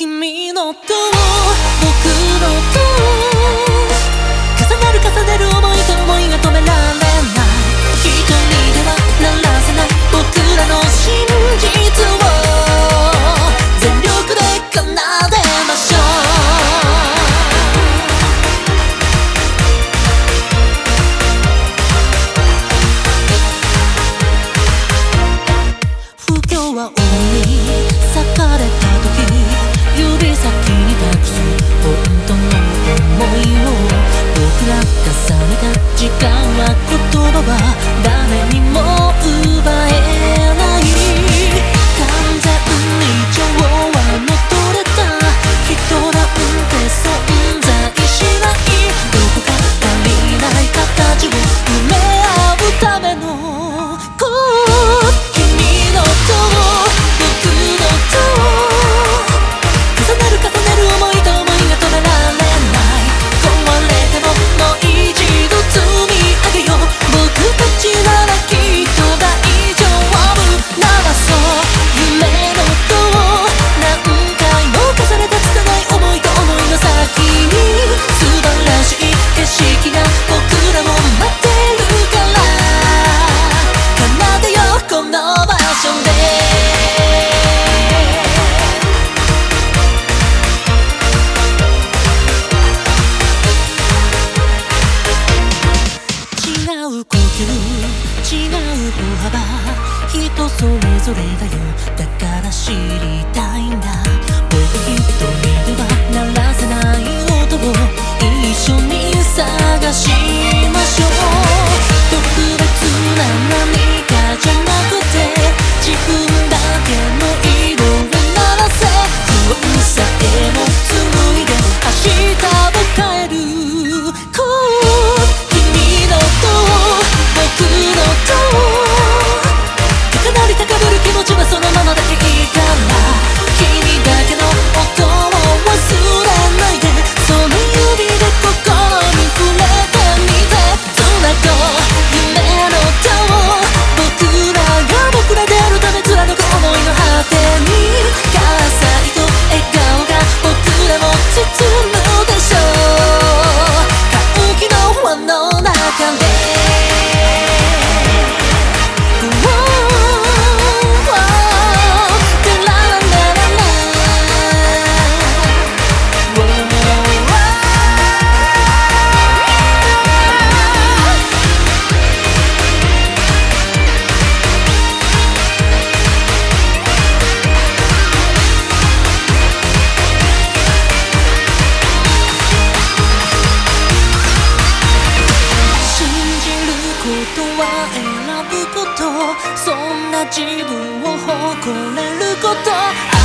君の塔僕の塔人それぞれだよだから知りたいんだ。僕一人では鳴らせない音を wanna know 人は選ぶこと。そんな自分を誇れること。